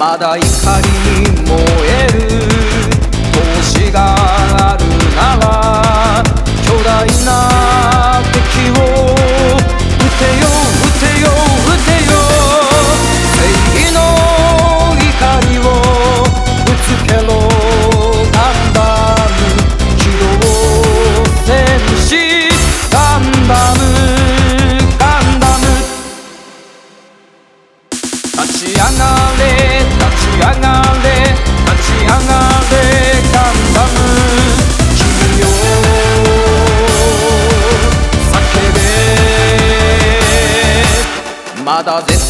まだ怒りに燃える投資があるなら巨大な敵を撃てよ撃てよ撃てよ。正義の怒りをぶつけろガンダム機動戦士ガンダムガンダム。立ち上がる Mother, this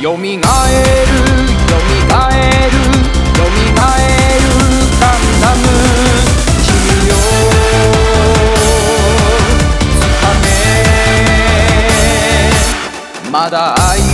よみがえるよみがえるよみがえるガンダム。君よつかめ。まだ愛